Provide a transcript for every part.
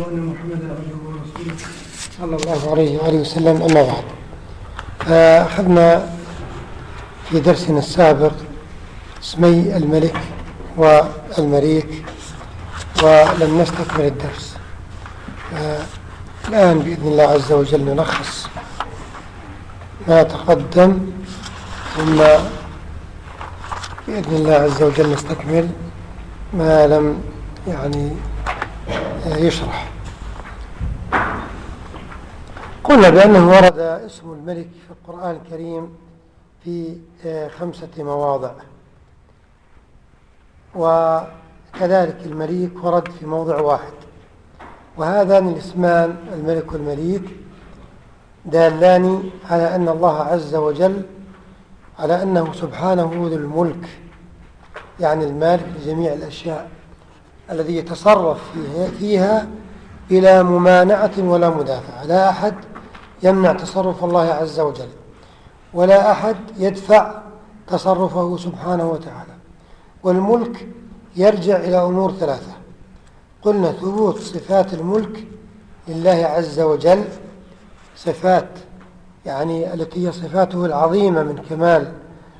وأن محمدا عبده ورسوله. صلى الله عليه وآله وسلم. أما بعد فأخذنا في درسنا السابق اسمي الملك والمليك ولم نستكمل الدرس. الآن بإذن الله عز وجل نلخص ما تقدم ثم بإذن الله عز وجل نستكمل ما لم يعني يشرح. قلنا بأنه ورد اسم الملك في القرآن الكريم في خمسة مواضع. وكذلك المليك ورد في موضع واحد. وهذان الاسمان الملك والمليك دالان على أن الله عز وجل على أنه سبحانه ذو الملك يعني المالك لجميع الأشياء الذي يتصرف فيها, بلا ممانعة ولا مدافعة لا أحد يمنع تصرف الله عز وجل. ولا أحد يدفع تصرفه سبحانه وتعالى. والملك يرجع إلى أمور ثلاثة. قلنا ثبوت صفات الملك لله عز وجل. صفات يعني التي هي صفاته العظيمة من كمال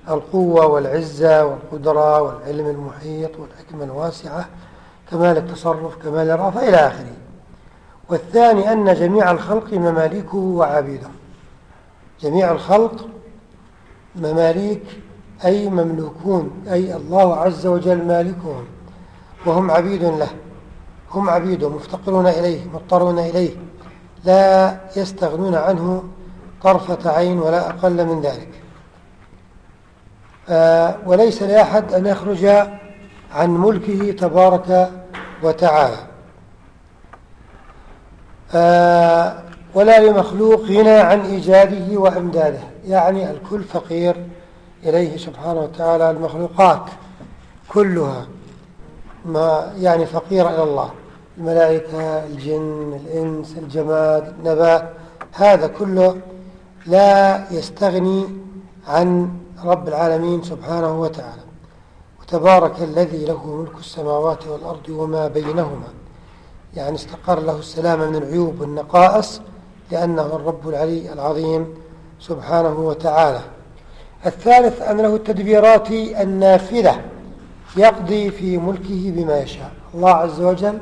القوة والعزة والقدرة والعلم المحيط والحكمة الواسعة كمال التصرف كمال الرافع إلى آخره. والثاني أن جميع الخلق مماليكه وعبيده. جميع الخلق مماليك أي مملوكون أي الله عز وجل مالكهم. وهم عبيد له. هم عبيده مفتقرون إليه مضطرون إليه. لا يستغنون عنه طرفة عين ولا أقل من ذلك. آه، وليس لأحد أن يخرج عن ملكه تبارك وتعالى. ولا لمخلوق غنى عن إيجاده وإمداده. يعني الكل فقير إليه سبحانه وتعالى المخلوقات كلها. ما يعني فقيرة إلى الله. الملائكة الجن الإنس الجماد النبات هذا كله لا يستغني عن رب العالمين سبحانه وتعالى. وتبارك الذي له ملك السماوات والأرض وما بينهما. يعني استقر له السلامة من العيوب والنقائص لأنه الرب العلي العظيم سبحانه وتعالى. الثالث أن له التدبيرات النافذة يقضي في ملكه بما يشاء. الله عز وجل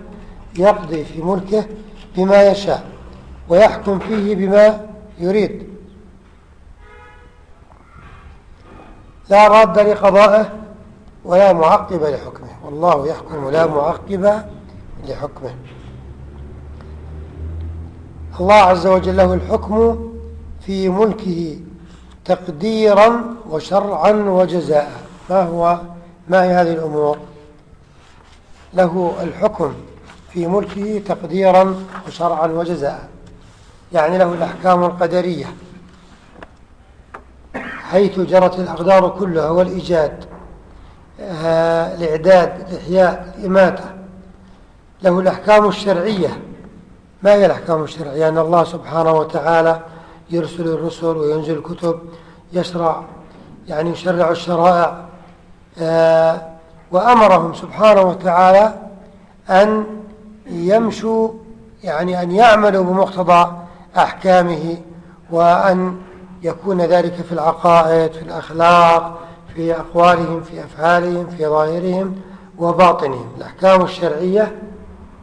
يقضي في ملكه بما يشاء ويحكم فيه بما يريد. لا راد لقضائه ولا معقب لحكمه. والله يحكم لا معقب لحكمه. الله عز وجل له الحكم في ملكه تقديرا وشرعا وجزاء. ما هو ما هي هذه الأمور؟ له الحكم في ملكه تقديرا وشرعا وجزاء. يعني له الأحكام القدرية. حيث جرت الأقدار كلها والإيجاد آه، الإعداد الإحياء الإماتة. له الأحكام الشرعية. ما هي الأحكام الشرعية؟ أن الله سبحانه وتعالى يرسل الرسل وينزل الكتب يشرع يعني يشرع الشرائع آه، وأمرهم سبحانه وتعالى أن يمشوا يعني أن يعملوا بمقتضى أحكامه وأن يكون ذلك في العقائد في الأخلاق في أقوالهم في أفعالهم في ظاهرهم وباطنهم. الأحكام الشرعية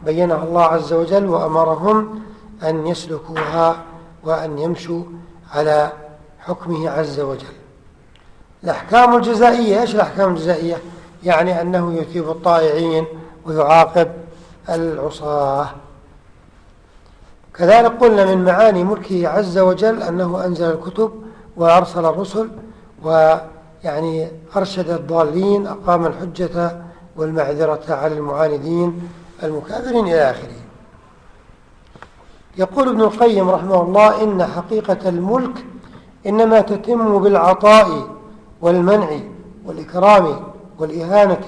بينها الله عز وجل وأمرهم أن يسلكوها وأن يمشوا على حكمه عز وجل. الأحكام الجزائية إيش الأحكام الجزائية؟ يعني أنه يثيب الطائعين ويعاقب العصاة. كذلك قلنا من معاني ملكه عز وجل أنه أنزل الكتب وأرسل الرسل ويعني أرشد الضالين أقام الحجة والمعذرة على المعاندين المكابرين إلى آخره يقول ابن القيم رحمه الله إن حقيقة الملك إنما تتم بالعطاء والمنع والإكرام والإهانة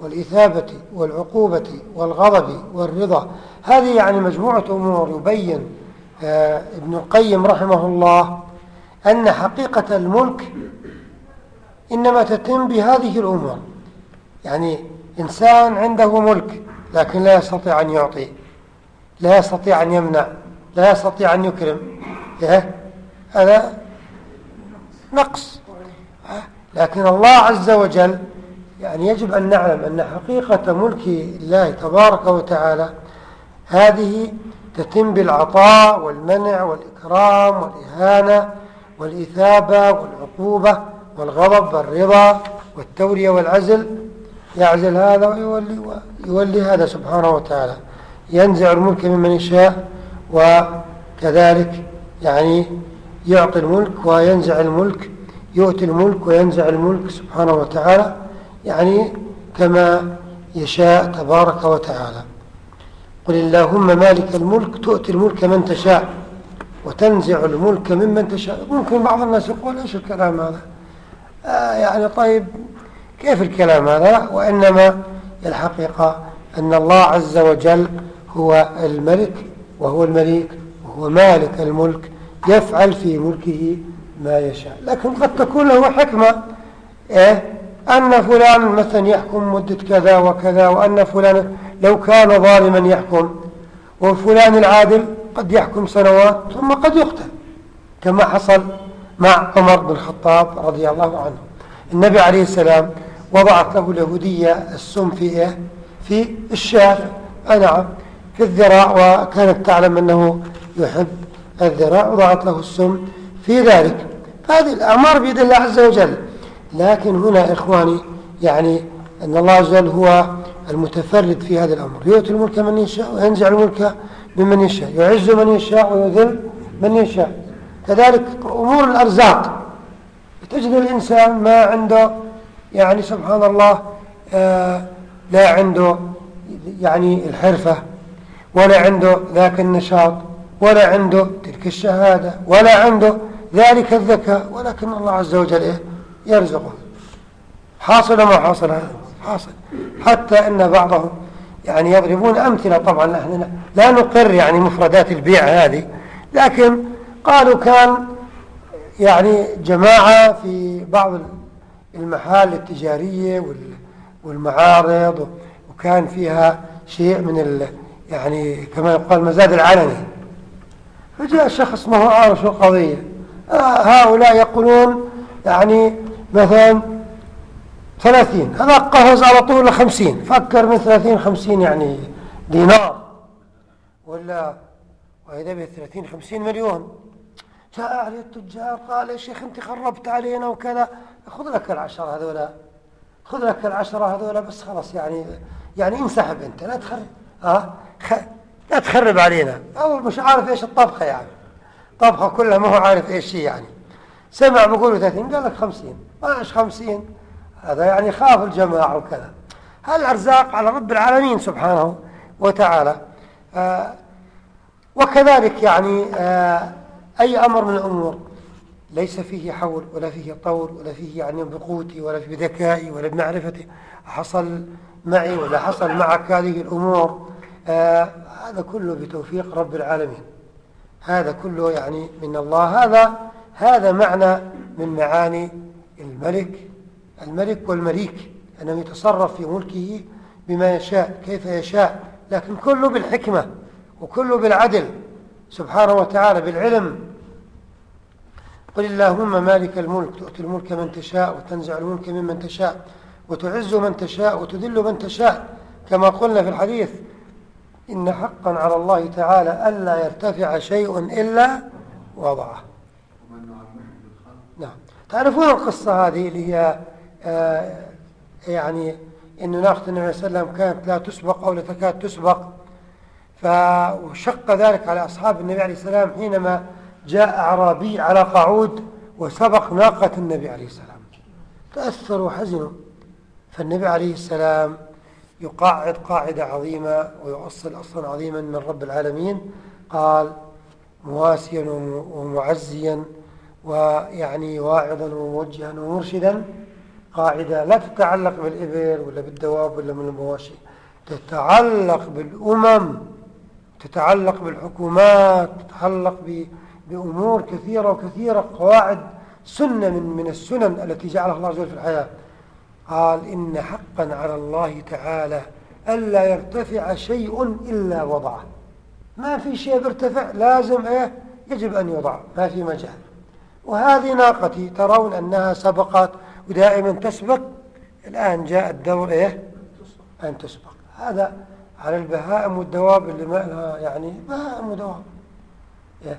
والإثابة والعقوبة والغضب والرضا. هذه يعني مجموعة أمور. يبين آه، ابن القيم رحمه الله أن حقيقة الملك إنما تتم بهذه الأمور. يعني إنسان عنده ملك لكن لا يستطيع أن يعطي لا يستطيع أن يمنع لا يستطيع أن يكرم. إيه؟ هذا نقص. لكن الله عز وجل يعني يجب أن نعلم أن حقيقة ملك الله تبارك وتعالى هذه تتم بالعطاء والمنع والإكرام والإهانة والإثابة والعقوبة والغضب والرضا والتورية والعزل يعزل هذا ويولي, ويولي هذا سبحانه وتعالى. ينزع الملك ممن يشاء وكذلك يعني يعطي الملك وينزع الملك يؤتي الملك وينزع الملك سبحانه وتعالى يعني كما يشاء تبارك وتعالى. قل اللهم مالك الملك تؤتي الملك من تشاء وتنزع الملك ممن تشاء. ممكن بعض الناس يقول إيش الكلام هذا؟ آه يعني طيب كيف الكلام هذا؟ وإنما الحقيقة أن الله عز وجل هو الملك وهو المليك وهو مالك الملك يفعل في ملكه ما يشاء. لكن قد تكون له حكمة إيه؟ أن فلان مثلا يحكم مدة كذا وكذا وأن فلان لو كان ظالما يحكم وفلان العادل قد يحكم سنوات ثم قد يقتل كما حصل مع عمر بن الخطاب رضي الله عنه. النبي عليه السلام وضعت له اليهودية السم في إيه؟ في الشاة نعم في الذراع وكانت تعلم أنه يحب الذراع وضعت له السم في ذلك. هذه الأعمار بيد الله عز وجل. لكن هنا إخواني يعني أن الله عز وجل هو المتفرد في هذا الأمر. يؤتي الملك من يشاء وينزع الملك ممن يشاء يعز من يشاء ويذل من يشاء. كذلك أمور الأرزاق. تجد الإنسان ما عنده يعني سبحان الله آه لا عنده يعني الحرفة ولا عنده ذاك النشاط ولا عنده تلك الشهادة ولا عنده ذلك الذكاء ولكن الله عز وجل إيه؟ يرزقه. حاصل ما حاصل؟ هذا حاصل. حتى أن بعضهم يعني يضربون أمثلة طبعا نحن لا نقر يعني مفردات البيع هذه لكن قالوا كان يعني جماعة في بعض المحال التجارية والمعارض وكان فيها شيء من يعني كما يقال مزاد العلني. فجاء شخص ما هو عارف شو القضية. آه، هؤلاء يقولون يعني مثلا ثلاثين. هذا قفز على طول خمسين. فكر من ثلاثين خمسين يعني دينار. ولا وإذا به ثلاثين خمسين مليون. جاء عليه التجار قال يا شيخ أنت خربت علينا وكذا. خذ لك العشرة هذولا خذ لك العشرة هذولا بس خلاص يعني يعني انسحب انت لا تخرب ها خ... لا تخرب علينا. أو مش عارف إيش الطبخة يعني. طبخة كلها ما هو عارف إيش هي يعني. سمع بقوله 30 قال لك 50 إيش 50 هذا يعني خاف الجماعة وكذا. هالأرزاق على رب العالمين سبحانه وتعالى. آه وكذلك يعني آه أي أمر من الأمور. ليس فيه حول ولا فيه طول ولا فيه يعني بقوتي ولا في ذكائي ولا بمعرفتي. حصل معي ولا حصل معك هذه الأمور آه هذا كله بتوفيق رب العالمين. هذا كله يعني من الله. هذا هذا معنى من معاني الملك. الملك والمليك. أنه يتصرف في ملكه بما يشاء كيف يشاء لكن كله بالحكمة وكله بالعدل. سبحانه وتعالى بالعلم. قل اللهم مالك الملك تؤتي الملك من تشاء وتنزع الملك ممن تشاء وتعز من تشاء وتذل من تشاء. كما قلنا في الحديث إن حقا على الله تعالى ألا يرتفع شيء إلا وضعه. نعم. تعرفون القصة هذه اللي هي آه يعني إن ناقة النبي صلى الله عليه وسلم كانت لا تسبق أو لا تكاد تسبق فشق ذلك على أصحاب النبي عليه السلام حينما جاء أعرابي على قعود وسبق ناقة النبي عليه السلام. تأثروا وحزنوا فالنبي عليه السلام يقاعد قاعدة عظيمة ويؤصل أصلا عظيما من رب العالمين. قال مواسيا ومعزيا ويعني واعظا وموجها ومرشدا. قاعدة لا تتعلق بالإبل ولا بالدواب ولا من المواشي تتعلق بالأمم تتعلق بالحكومات تتعلق بأمور كثيرة وكثيرة قواعد سنة من من السنن التي جعلها الله عز وجل في الحياة. قال إن حقا على الله تعالى ألا يرتفع شيء إلا وضعه. ما في شيء بيرتفع لازم إيه؟ يجب أن يوضع ما في مجال. وهذه ناقتي. ترون أنها سبقت ودائما تسبق. الآن جاء الدور إيه؟ أن تسبق. هذا على البهائم والدواب اللي ما لها يعني بهائم ودواب. إيه؟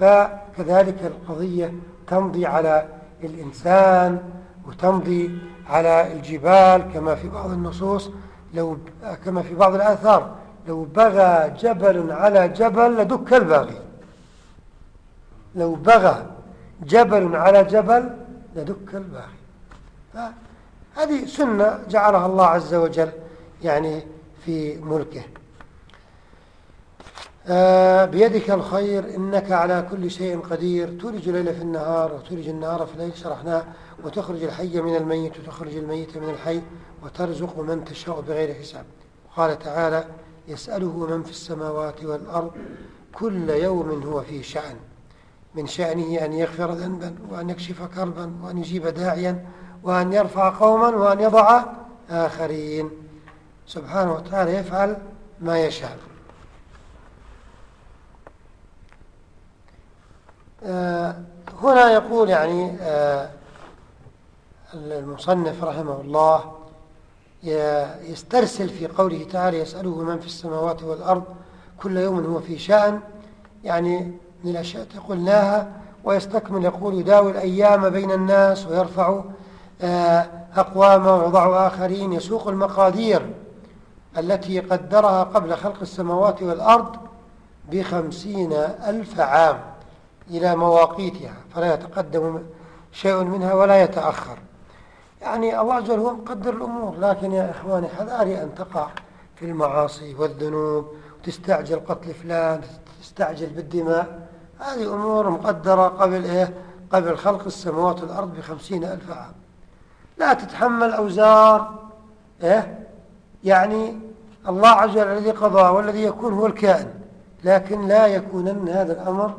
فكذلك القضية تمضي على الإنسان وتمضي على الجبال كما في بعض النصوص. لو كما في بعض الآثار. لو بغى جبل على جبل لدك الباغي. لو بغى جبل على جبل لدك الباغي. هذه سنة جعلها الله عز وجل يعني في ملكه. بيدك الخير إنك على كل شيء قدير. تولج الليل في النهار وتولج النهار في الليل شرحناه. وتخرج الحي من الميت وتخرج الميت من الحي وترزق من تشاء بغير حساب. قال تعالى يسأله من في السماوات والأرض كل يوم هو في شأن. من شأنه أن يغفر ذنبا وأن يكشف كربا وأن يجيب داعيا وأن يرفع قوما وأن يضع آخرين. سبحانه وتعالى يفعل ما يشاء آه، هنا يقول يعني آه، المصنف رحمه الله يسترسل في قوله تعالى يسأله من في السماوات والأرض كل يوم هو في شأن. يعني من الأشياء قلناها ويستكمل يقول يداوي الأيام بين الناس ويرفع آه، أقواما ويضع آخرين يسوق المقادير التي قدرها قبل خلق السماوات والأرض بخمسين ألف عام. إلى مواقيتها فلا يتقدم شيء منها ولا يتأخر. يعني الله عز وجل هو مقدر الأمور لكن يا إخواني حذاري أن تقع في المعاصي والذنوب وتستعجل قتل فلان تستعجل بالدماء. هذه أمور مقدرة قبل إيه؟ قبل خلق السماوات والأرض بخمسين ألف عام. لا تتحمل أوزار إيه؟ يعني الله عز وجل الذي قضى والذي يكون هو الكائن لكن لا يكونن هذا الأمر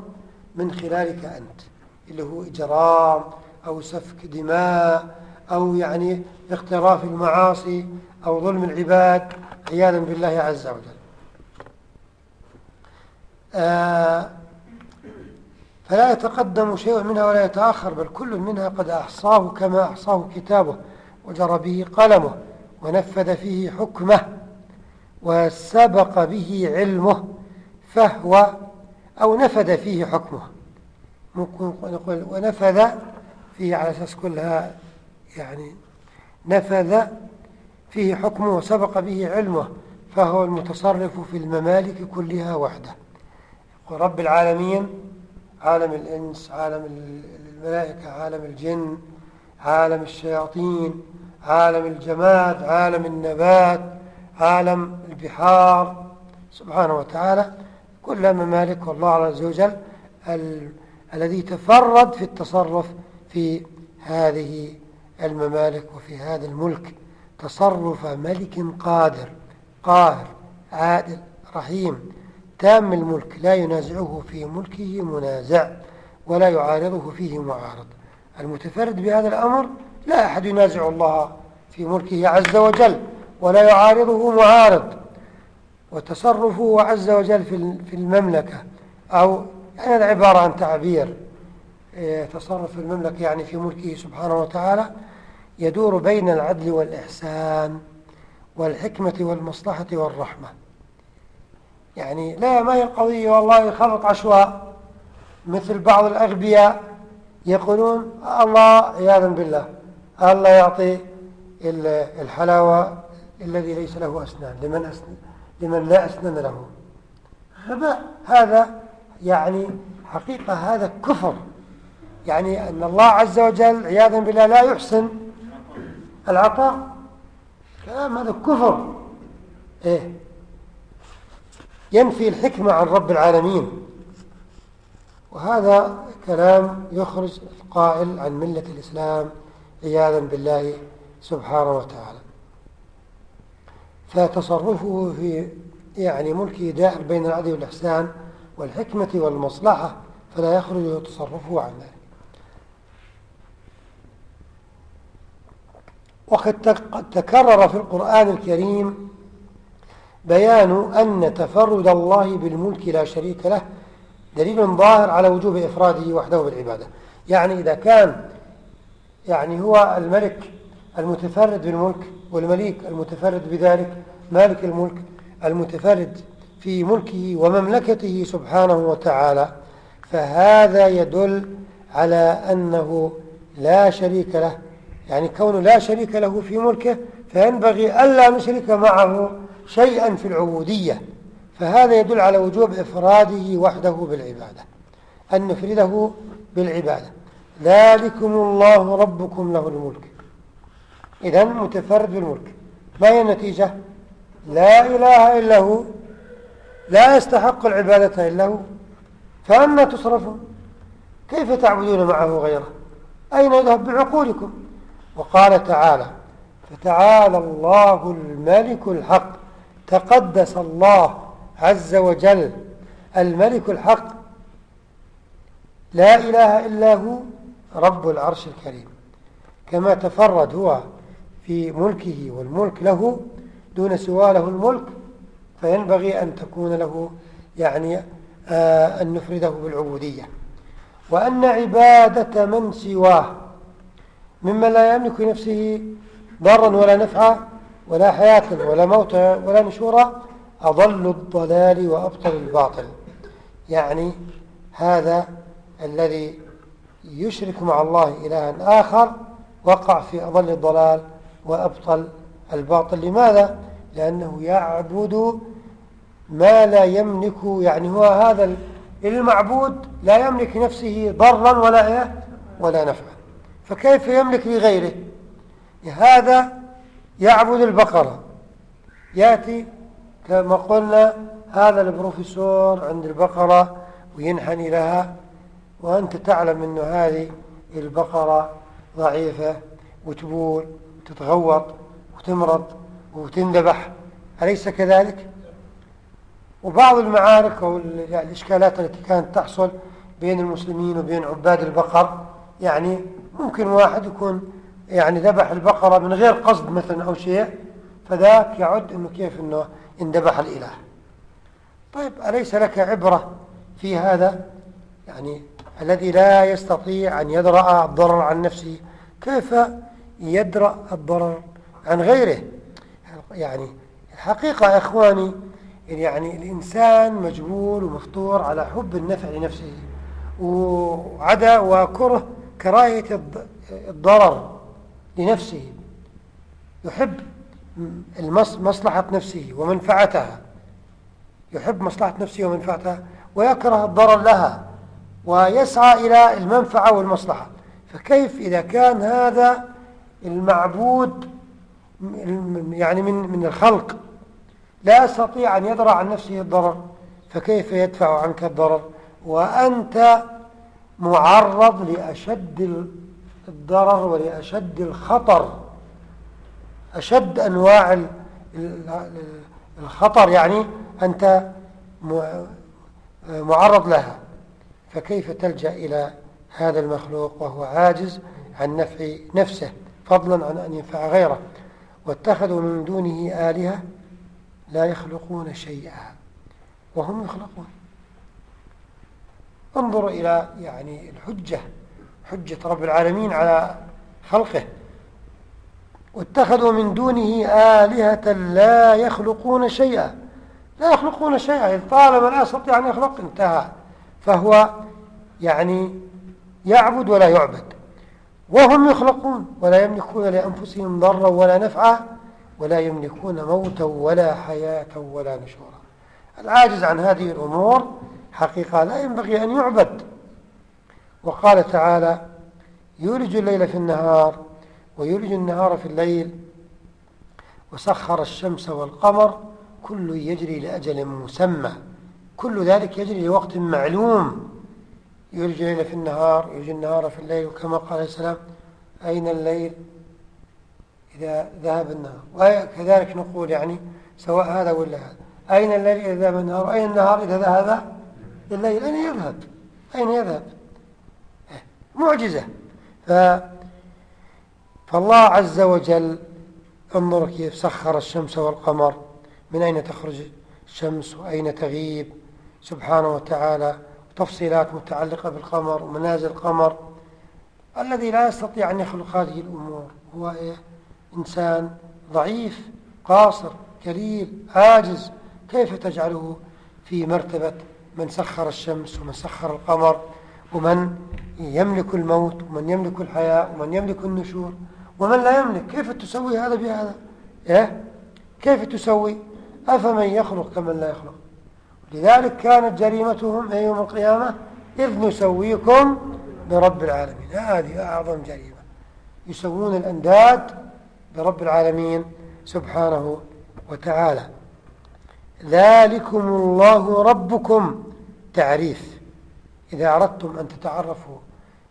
من خلالك أنت اللي هو إجرام أو سفك دماء أو يعني اقتراف المعاصي أو ظلم العباد عياذا بالله عز وجل. آه فلا يتقدم شيء منها ولا يتأخر بل كل منها قد أحصاه كما أحصاه كتابه وجرى به قلمه ونفذ فيه حكمه وسبق به علمه فهو أو نفذ فيه حكمه. ممكن نقول ونفذ فيه على أساس كلها يعني نفذ فيه حكمه وسبق به علمه فهو المتصرف في الممالك كلها وحده. رب العالمين عالم الإنس عالم الملائكة عالم الجن عالم الشياطين عالم الجماد عالم النبات عالم البحار. سبحانه وتعالى كلها ممالك والله عز وجل ال... الذي تفرد في التصرف في هذه الممالك وفي هذا الملك. تصرف ملك قادر قاهر عادل رحيم. تام الملك لا ينازعه في ملكه منازع ولا يعارضه فيه معارض. المتفرد بهذا الأمر لا أحد ينازع الله في ملكه عز وجل ولا يعارضه معارض. وتصرفه عز وجل في المملكة أو يعني هذا عبارة عن تعبير. إيه، تصرف المملكة يعني في ملكه سبحانه وتعالى يدور بين العدل والإحسان والحكمة والمصلحة والرحمة. يعني لا ما هي القضية؟ والله خلط عشواء. مثل بعض الأغبياء يقولون الله عياذا بالله الله يعطي الحلاوة الذي ليس له أسنان. لمن, أسنان؟ لمن لا أسنان له. غباء هذا يعني حقيقة هذا كفر. يعني أن الله عز وجل عياذا بالله لا يحسن العطاء. كلام هذا كفر. إيه. ينفي الحكمة عن رب العالمين. وهذا كلام يخرج القائل عن ملة الإسلام عياذا بالله سبحانه وتعالى. فتصرفه في يعني ملكه دائر بين العدل والإحسان والحكمة والمصلحة فلا يخرج تصرفه عن ذلك. وقد تكرر في القرآن الكريم بيان أن تفرد الله بالملك لا شريك له دليل ظاهر على وجوب إفراده وحده بالعبادة. يعني إذا كان يعني هو الملك المتفرد بالملك والمليك المتفرد بذلك مالك الملك المتفرد في ملكه ومملكته سبحانه وتعالى. فهذا يدل على أنه لا شريك له. يعني كونه لا شريك له في ملكه فينبغي ألا نشرك معه شيئا في العبودية. فهذا يدل على وجوب إفراده وحده بالعبادة أن نفرده بالعبادة. ذلكم الله ربكم له الملك. إذا متفرد بالملك. ما هي النتيجة؟ لا إله إلا هو. لا يستحق العبادة إلا هو. فأنا تصرفون كيف تعبدون معه غيره؟ أين يذهب بعقولكم؟ وقال تعالى فتعالى الله الملك الحق. تقدس الله عز وجل الملك الحق. لا إله إلا هو رب العرش الكريم. كما تفرد هو في ملكه والملك له دون سوى له الملك فينبغي أن تكون له يعني آه أن نفرده بالعبودية. وأن عبادة من سواه ممن لا يملك نفسه ضرا ولا نفعا ولا حياة ولا موت ولا نشورا أضل الضلال وأبطل الباطل. يعني هذا الذي يشرك مع الله إلها آخر وقع في أضل الضلال وأبطل الباطل. لماذا؟ لأنه يعبد ما لا يملك يعني هو هذا المعبود لا يملك نفسه ضرا ولا إيه؟ ولا نفعا. فكيف يملك لغيره؟ هذا يعبد البقرة. يأتي كما قلنا هذا البروفيسور عند البقرة وينحني لها وأنت تعلم أن هذه البقرة ضعيفة وتبول. وتتغوط وتمرض وتندبح أليس كذلك؟ وبعض المعارك أو الإشكالات التي كانت تحصل بين المسلمين وبين عباد البقر يعني ممكن واحد يكون يعني ذبح البقرة من غير قصد مثلا أو شيء فذاك يعد أنه كيف أنه اندبح الإله طيب أليس لك عبرة في هذا يعني الذي لا يستطيع أن يدرأ الضرر عن نفسه كيف يدرأ الضرر عن غيره. يعني الحقيقة يا إخواني يعني الإنسان مجبول ومفطور على حب النفع لنفسه وعدا وكره كراهية الضرر لنفسه. يحب مصلحة نفسه ومنفعتها. يحب مصلحة نفسه ومنفعتها ويكره الضرر لها ويسعى إلى المنفعة والمصلحة. فكيف إذا كان هذا المعبود يعني من من الخلق. لا يستطيع أن يدرع عن نفسه الضرر فكيف يدفع عنك الضرر؟ وأنت معرض لأشد الضرر ولأشد الخطر. أشد أنواع الخطر يعني أنت معرض لها. فكيف تلجأ إلى هذا المخلوق وهو عاجز عن نفع نفسه؟ فضلا عن أن ينفع غيره واتخذوا من دونه آلهة لا يخلقون شيئا وهم يخلقون. انظروا إلى يعني الحجة حجة رب العالمين على خلقه. واتخذوا من دونه آلهة لا يخلقون شيئا لا يخلقون شيئا طالما لا يستطيع أن يخلق انتهى. فهو يعني يعبد ولا يعبد. وهم يخلقون ولا يملكون لأنفسهم ضرا ولا نفعا ولا يملكون موتا ولا حياة ولا نشورا. العاجز عن هذه الأمور حقيقة لا ينبغي أن يعبد. وقال تعالى يولج الليل في النهار ويولج النهار في الليل وسخر الشمس والقمر كل يجري لأجل مسمى كل ذلك يجري لوقت معلوم. يولج الليل في النهار يولج النهار في الليل وكما قال عليه السلام أين الليل؟ إذا ذهب النهار. وكذلك نقول يعني سواء هذا ولا هذا. أين الليل إذا ذهب النهار؟ أين النهار إذا ذهب الليل أين يذهب؟ أين يذهب؟ معجزة. ف... فالله عز وجل انظر كيف سخر الشمس والقمر. من أين تخرج الشمس وأين تغيب؟ سبحانه وتعالى تفصيلات متعلقة بالقمر ومنازل القمر. الذي لا يستطيع أن يخلق هذه الأمور هو إيه؟ إنسان ضعيف قاصر كليل عاجز. كيف تجعله في مرتبة من سخر الشمس ومن سخر القمر ومن يملك الموت ومن يملك الحياة ومن يملك النشور ومن لا يملك؟ كيف تسوي هذا بهذا؟ إيه؟ كيف تسوي؟ أفمن يخلق كمن لا يخلق؟ لذلك كانت جريمتهم يوم القيامة إذ نسويكم برب العالمين. هذه أعظم جريمة. يسوون الأنداد برب العالمين سبحانه وتعالى. ذلكم الله ربكم. تعريف. إذا أردتم أن تتعرفوا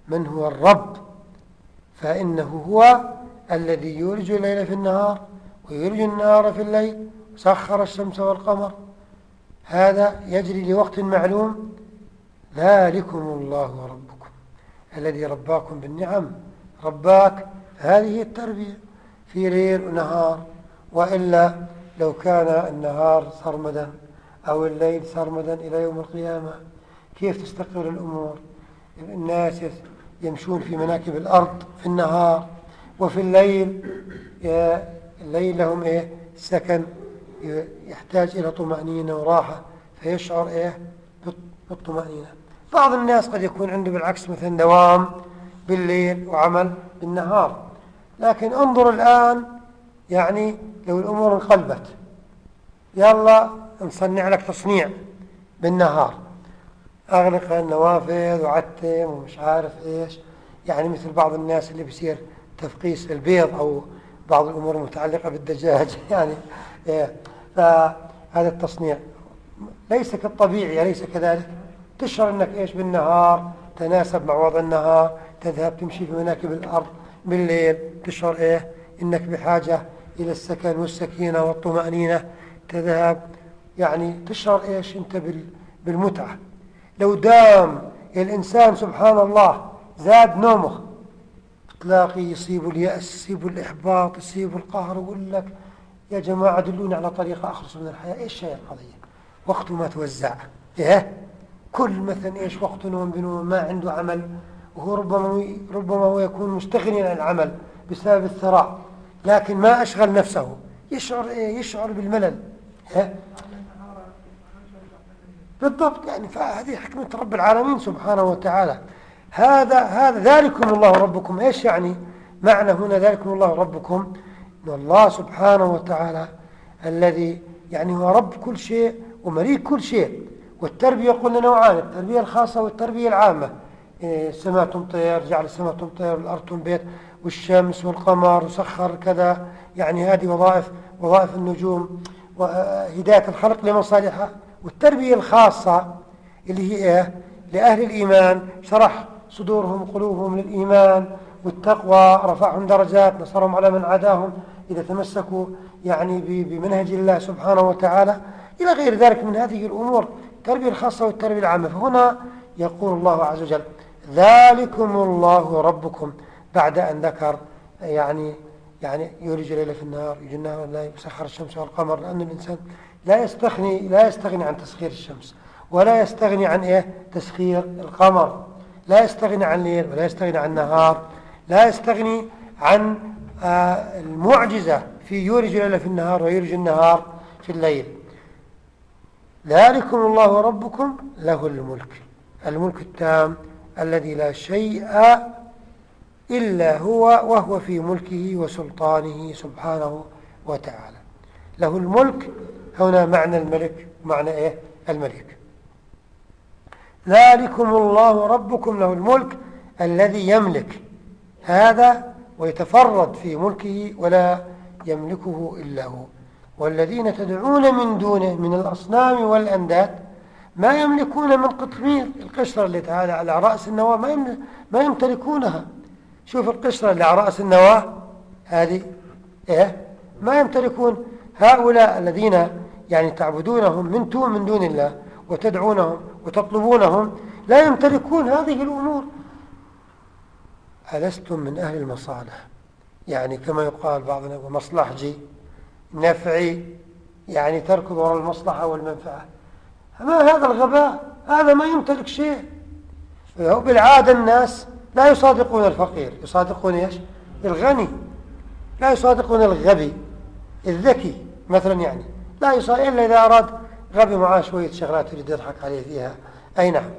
من هو الرب فإنه هو الذي يولج الليل في النهار ويولج النهار في الليل سخر الشمس والقمر هذا يجري لوقت معلوم. ذلكم الله ربكم الذي رباكم بالنعم. رباك هذه التربية في ليل ونهار وإلا لو كان النهار سرمدا أو الليل سرمدا إلى يوم القيامة كيف تستقر الأمور؟ الناس يمشون في مناكب الأرض في النهار وفي الليل الليل لهم إيه؟ سكن. يحتاج إلى طمأنينة وراحة فيشعر إيه؟ بالطمأنينة. بعض الناس قد يكون عنده بالعكس مثلا دوام بالليل وعمل بالنهار. لكن انظر الآن يعني لو الأمور انقلبت. يلا نصنع لك تصنيع بالنهار. أغلق النوافذ وعتم ومش عارف إيش. يعني مثل بعض الناس اللي بيصير تفقيس البيض أو بعض الأمور المتعلقة بالدجاج. يعني فهذا التصنيع. ليس كالطبيعي أليس كذلك؟ تشعر أنك إيش؟ بالنهار تناسب مع وضع النهار تذهب تمشي في مناكب الأرض بالليل تشعر إيه؟ إنك بحاجة إلى السكن والسكينة والطمأنينة. تذهب يعني تشعر إيش؟ أنت بالمتعة. لو دام الإنسان سبحان الله زاد نومه تلاقي يصيب اليأس يصيب الإحباط يصيب القهر ويقول لك يا جماعة دلوني على طريقة أخلص من الحياة. إيش هي القضية؟ وقته ما توزع. إيه؟ كل مثلا إيش وقته نوم بنوم ما عنده عمل. وهو ربما ربما هو يكون مستغنيا عن العمل بسبب الثراء. لكن ما أشغل نفسه. يشعر إيه؟ يشعر بالملل. إيه؟ بالضبط. يعني فهذه حكمة رب العالمين سبحانه وتعالى. هذا هذا ذلكم الله ربكم. إيش يعني معنى هنا ذلكم الله ربكم؟ ان الله سبحانه وتعالى الذي يعني هو رب كل شيء ومليك كل شيء. والتربية قلنا نوعان التربية الخاصة والتربية العامة. السماء تمطير جعل السماء تمطير والأرض تنبت والشمس والقمر وسخر كذا. يعني هذه وظائف وظائف النجوم وهداية الخلق لمصالحها. والتربية الخاصة اللي هي إيه؟ لأهل الإيمان. شرح صدورهم قلوبهم للإيمان. والتقوى رفعهم درجات نصرهم على من عداهم إذا تمسكوا يعني بمنهج الله سبحانه وتعالى. إلى غير ذلك من هذه الأمور التربية الخاصة والتربية العامة. فهنا يقول الله عز وجل ذلكم الله ربكم بعد أن ذكر يعني يعني يولج الليل في النهار يولج النهار لا يسخر الشمس والقمر لأن الإنسان لا يستغني لا يستغني عن تسخير الشمس ولا يستغني عن إيه؟ تسخير القمر لا يستغني عن الليل ولا يستغني عن النهار. لا يستغني عن آه، المعجزة في يولج الليل في النهار ويولج النهار في الليل. ذلكم الله ربكم له الملك. الملك التام الذي لا شيء إلا هو وهو في ملكه وسلطانه سبحانه وتعالى. له الملك هنا معنى الملك معنى إيه؟ الملك. ذلكم الله ربكم له الملك الذي يملك. هذا ويتفرد في ملكه ولا يملكه إلا هو. والذين تدعون من دونه من الأصنام والأنداد ما يملكون من قطمير القشرة اللي تعالى على رأس النواة ما, ما يمتلكونها. شوف القشرة اللي على رأس النواة هذه إيه؟ ما يمتلكون. هؤلاء الذين يعني تعبدونهم من دون من دون الله وتدعونهم وتطلبونهم لا يمتلكون هذه الأمور. ألستم من أهل المصالح؟ يعني كما يقال بعضنا مصلحجي نفعي يعني تركض وراء المصلحة والمنفعة. ما هذا الغباء؟ هذا ما يمتلك شيء. بالعادة الناس لا يصادقون الفقير. يصادقون إيش؟ الغني. لا يصادقون الغبي الذكي مثلا يعني. لا يصادق إلا إذا أراد غبي معاه شوية شغلات يريد يضحك عليه فيها. أي نعم.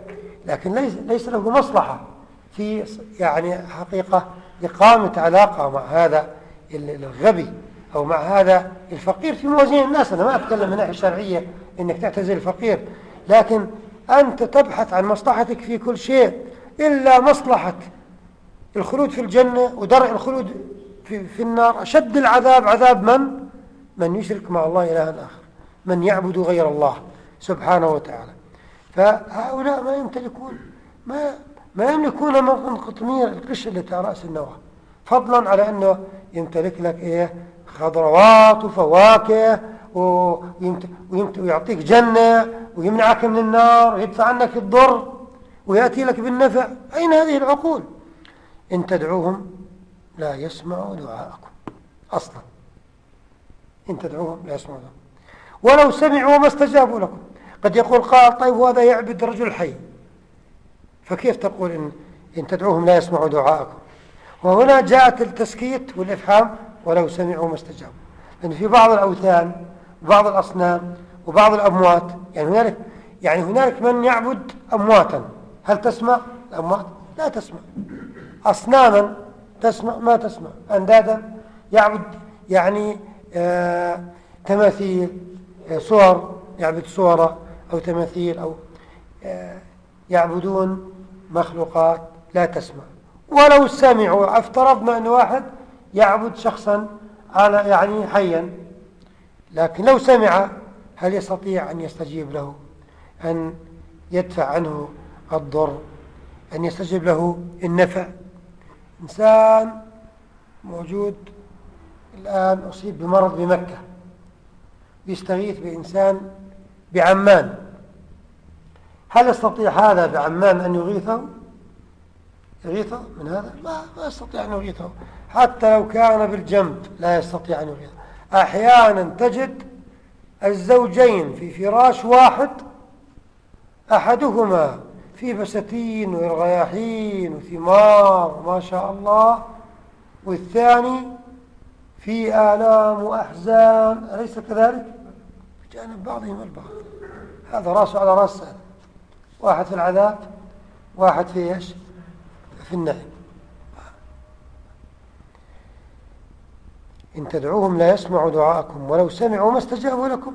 لكن ليس, ليس له مصلحة. في يعني حقيقة إقامة علاقة مع هذا الغبي أو مع هذا الفقير. في موازين الناس أنا ما أتكلم من ناحية شرعية إنك تعتزل الفقير لكن أنت تبحث عن مصلحتك في كل شيء إلا مصلحة الخلود في الجنة ودرء الخلود في, في النار. أشد العذاب عذاب من؟ من يشرك مع الله إلها آخر من يعبد غير الله سبحانه وتعالى. فهؤلاء ما يمتلكون ما ما يملكون من قطمير القش التي على رأس النواة فضلا على أنه يمتلك لك إيه؟ خضروات وفواكه ويعطيك جنة ويمنعك من النار ويدفع عنك الضر ويأتي لك بالنفع. أين هذه العقول؟ إن تدعوهم لا يسمعوا دعاءكم. أصلا. إن تدعوهم لا يسمعوا دعاءكم. ولو سمعوا ما استجابوا لكم. قد يقول قال طيب وهذا يعبد رجل حي. فكيف تقول إن, إن تدعوهم لا يسمعوا دعاءكم؟ وهنا جاءت التسكيت والإفهام ولو سمعوا ما استجابوا. لأن في بعض الأوثان وبعض الأصنام وبعض الأموات يعني هنالك يعني هنالك من يعبد أمواتا. هل تسمع؟ الأموات لا تسمع. أصناما تسمع ما تسمع. أندادا يعبد يعني آه تماثيل آه صور يعبد صورة أو تماثيل أو آه يعبدون مخلوقات لا تسمع. ولو سمعوا افترضنا أن واحد يعبد شخصا على يعني حيا لكن لو سمع هل يستطيع أن يستجيب له؟ أن يدفع عنه الضر؟ أن يستجيب له النفع؟ إنسان موجود الآن أصيب بمرض بمكة يستغيث بإنسان بعمان. هل يستطيع هذا بعمان أن يغيثه؟ يغيثه؟ من هذا؟ ما, ما يستطيع أن يغيثه. حتى لو كان بالجنب لا يستطيع أن يغيثه. أحيانا تجد الزوجين في فراش واحد أحدهما في بساتين ورياحين وثمار ما شاء الله والثاني في آلام وأحزان أليس كذلك؟ بجانب بعضهم البعض. هذا رأسه على راس هذا واحد في العذاب واحد في إيش؟ في النعيم إن تدعوهم لا يسمعوا دعاءكم ولو سمعوا ما استجابوا لكم.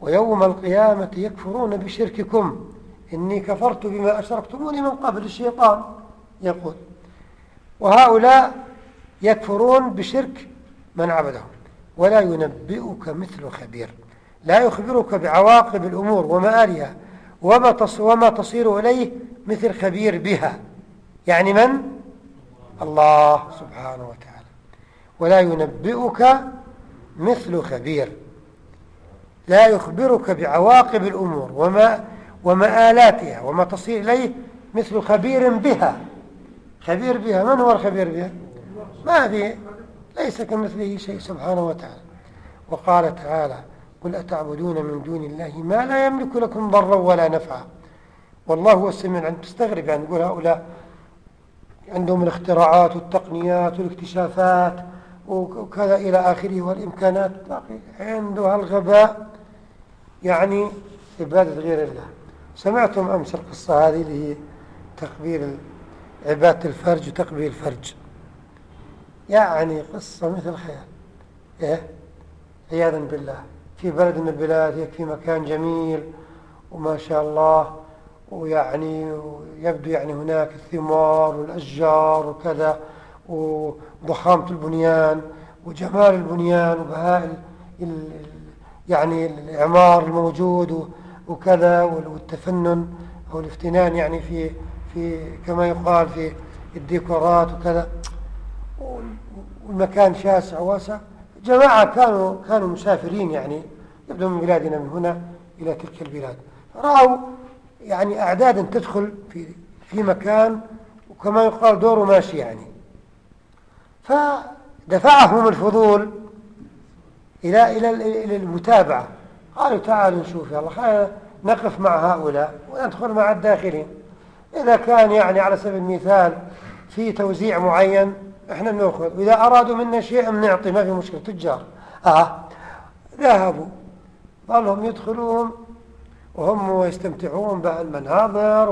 ويوم القيامة يكفرون بشرككم. إني كفرت بما أشركتموني من قبل الشيطان يقول. وهؤلاء يكفرون بشرك من عبدهم. ولا ينبئك مثل خبير. لا يخبرك بعواقب الأمور ومآلها وما, وما تصير إليه مثل خبير بها. يعني من؟ الله سبحانه وتعالى. ولا ينبئك مثل خبير. لا يخبرك بعواقب الأمور وما ومآلاتها وما تصير إليه مثل خبير بها. خبير بها. من هو الخبير بها؟ ما في ليس كمثله شيء سبحانه وتعالى. وقال تعالى قل أتعبدون من دون الله ما لا يملك لكم ضرا ولا نفعا؟ والله هو السميع العليم. تستغرب يعني نقول هؤلاء عندهم الاختراعات والتقنيات والاكتشافات وكذا إلى آخره والإمكانات. عنده الغباء. يعني عبادة غير الله. سمعتم أمس القصة هذه اللي هي تقبيل عبادة الفرج وتقبيل الفرج. يعني قصة مثل خيال. إيه؟ عياذا بالله. في بلد من البلاد هيك في مكان جميل وما شاء الله ويعني يبدو يعني هناك الثمار والأشجار وكذا وضخامة البنيان وجمال البنيان وبهاء يعني الإعمار الموجود وكذا والتفنن أو الافتنان يعني في في كما يقال في الديكورات وكذا. والمكان شاسع واسع. جماعة كانوا كانوا مسافرين يعني يبدو من بلادنا من هنا إلى تلك البلاد. رأوا يعني أعدادا تدخل في في مكان وكما يقال دوره ماشي يعني. فدفعهم الفضول إلى إلى إلى المتابعة. قالوا تعالوا نشوف يلا خلينا نقف مع هؤلاء وندخل مع الداخلين. إذا كان يعني على سبيل المثال في توزيع معين إحنا بناخذ وإذا أرادوا منا شيء بنعطي ما في مشكلة. تجار. آه. ذهبوا. ظلهم يدخلون وهم يستمتعون بالمناظر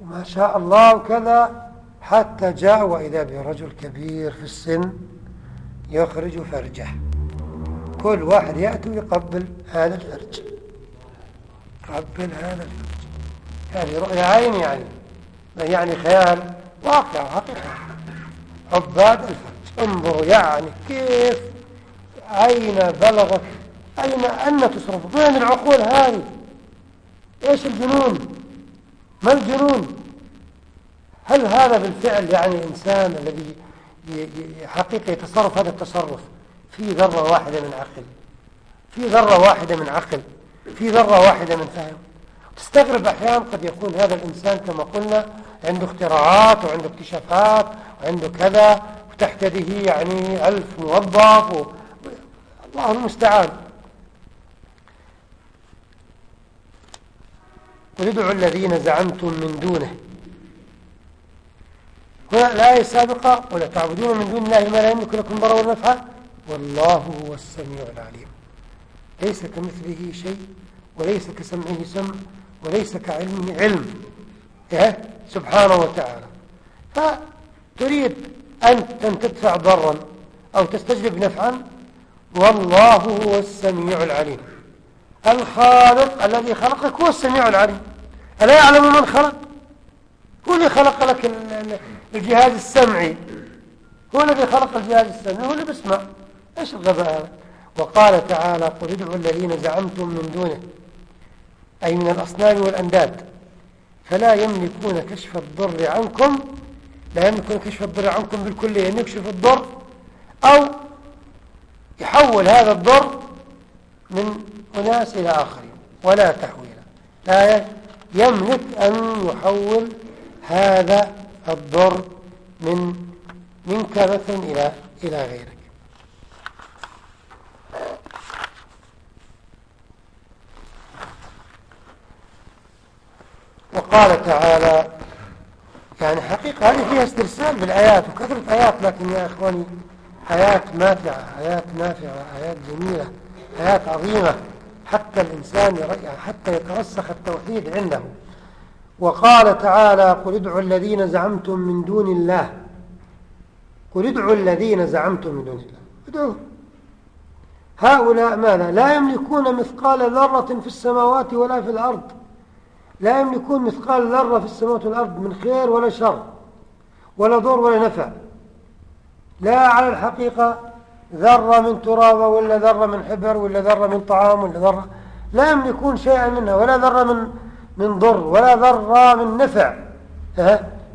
وما شاء الله وكذا. حتى جاء وإذا برجل كبير في السن يخرج فرجه. كل واحد يأتي ويقبل هذا الفرج. يقبل هذا الفرج. هذه رؤيا عين يعني. يعني خيال. واقع حقيقة. عباد الفرج انظروا يعني كيف أين بلغت أين أن تصرف؟ وين العقول هذه إيش الجنون؟ ما الجنون؟ هل هذا بالفعل يعني إنسان الذي حقيقة يتصرف هذا التصرف؟ في ذرة واحدة من عقل. في ذرة واحدة من عقل. في ذرة واحدة من فهم. تستغرب أحيانا قد يكون هذا الإنسان كما قلنا عنده اختراعات وعنده اكتشافات وعنده كذا وتحت يده يعني ألف موظف و... الله المستعان. قل الذين زعمتم من دونه. هنا الآية السابقة ولا تعبدون من دون الله ما لا يملك لكم ضرا ولا نفعا والله هو السميع العليم. ليس كمثله شيء وليس كسمعه سمع وليس كعلمه علم. إيه؟ سبحانه وتعالى. فتريد أن تدفع ضرا أو تستجلب نفعا والله هو السميع العليم. الخالق الذي خلقك هو السميع العليم. ألا يعلم من خلق؟ هو اللي خلق لك الجهاز السمعي. هو الذي خلق الجهاز السمعي هو اللي بيسمع. إيش الغباء هذا؟ وقال تعالى قل ادعوا الذين زعمتم من دونه أي من الأصنام والأنداد. فلا يملكون كشف الضر عنكم لا يملكون كشف الضر عنكم بالكلية أن يكشف الضر أو يحول هذا الضر من أناس إلى آخرين ولا تحويلا لا يملك أن يحول هذا الضر من منك مثلا إلى إلى غيرك. وقال تعالى يعني حقيقة هذه فيها استرسال بالآيات وكثرة آيات لكن يا إخواني آيات ماتعة آيات نافعة آيات جميلة آيات عظيمة حتى الإنسان يعني حتى يترسخ التوحيد عنده. وقال تعالى قل ادعوا الذين زعمتم من دون الله قل ادعوا الذين زعمتم من دون الله. ادعوا هؤلاء ماذا؟ لا يملكون مثقال ذرة في السماوات ولا في الأرض. لا يملكون مثقال ذرة في السماوات والأرض من خير ولا شر ولا ضر ولا نفع. لا على الحقيقة ذرة من ترابة ولا ذرة من حبر ولا ذرة من طعام ولا ذرة لا يملكون شيئا منها ولا ذرة من من ضر ولا ذرة من نفع.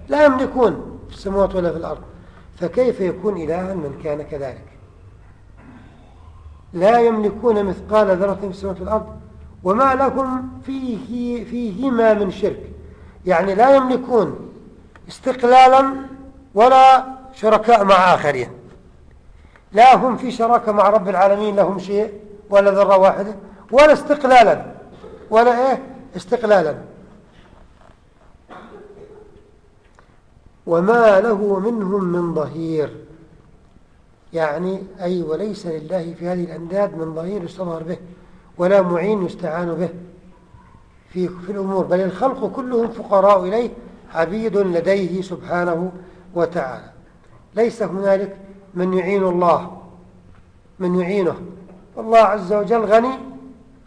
لا يملكون في السماوات ولا في الأرض. فكيف يكون إلها من كان كذلك؟ لا يملكون مثقال ذرة في السماوات والأرض وما لكم فيه فيهما من شرك. يعني لا يملكون استقلالا ولا شركاء مع آخرين. لا هم في شراكة مع رب العالمين لهم شيء ولا ذرة واحدة ولا استقلالا ولا إيه؟ استقلالا. وما له منهم من ظهير. يعني أي وليس لله في هذه الأنداد من ظهير يستظهر به. ولا معين يستعان به في, في الأمور بل الخلق كلهم فقراء إليه عبيد لديه سبحانه وتعالى. ليس هنالك من يعين الله من يعينه. الله عز وجل غني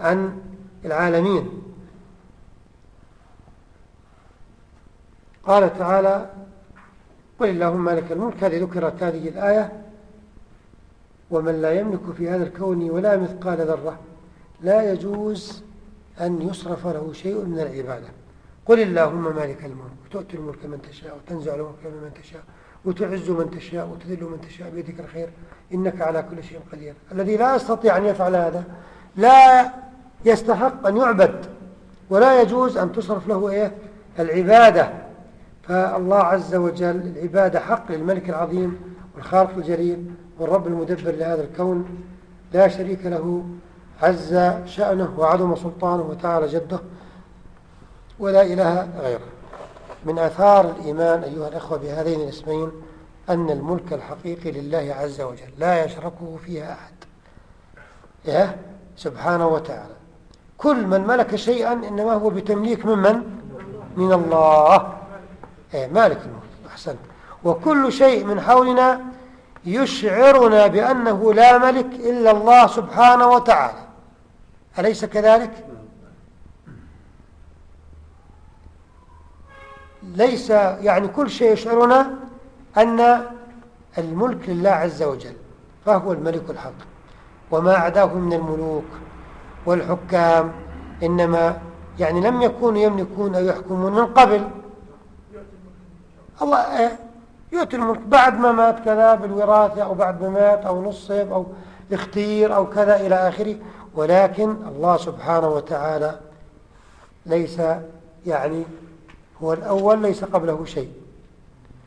عن العالمين. قال تعالى قل اللهم مالك الملك هذه ذكرت هذه الآية ومن لا يملك في هذا الكون ولا مثقال ذرة لا يجوز أن يصرف له شيء من العبادة. قل اللهم مالك الملك تؤتي الملك من تشاء وتنزع الملك من تشاء وتعز من تشاء وتذل من تشاء بيدك الخير إنك على كل شيء قدير. الذي لا يستطيع أن يفعل هذا لا يستحق أن يعبد ولا يجوز أن تصرف له إيه؟ العبادة. فالله عز وجل العبادة حق للملك العظيم والخالق الجليل والرب المدبر لهذا الكون لا شريك له عز شأنه وعظم سلطانه وتعالى جده ولا إله غيره. من أثار الإيمان أيها الأخوة بهذين الاسمين أن الملك الحقيقي لله عز وجل لا يشركه فيها أحد. إيه؟ سبحانه وتعالى. كل من ملك شيئا إنما هو بتمليك ممن من الله. إيه؟ مالك الملك. أحسنت. وكل شيء من حولنا يشعرنا بأنه لا ملك إلا الله سبحانه وتعالى. أليس كذلك؟ ليس يعني كل شيء يشعرنا أن الملك لله عز وجل فهو الملك الحق. وما عداه من الملوك والحكام إنما يعني لم يكونوا يملكون أو يحكمون من قبل. الله إيه يؤتي الملك بعد ما مات كذا بالوراثة أو بعد ما مات أو نصب أو اختير أو كذا إلى آخره. ولكن الله سبحانه وتعالى ليس يعني هو الأول ليس قبله شيء.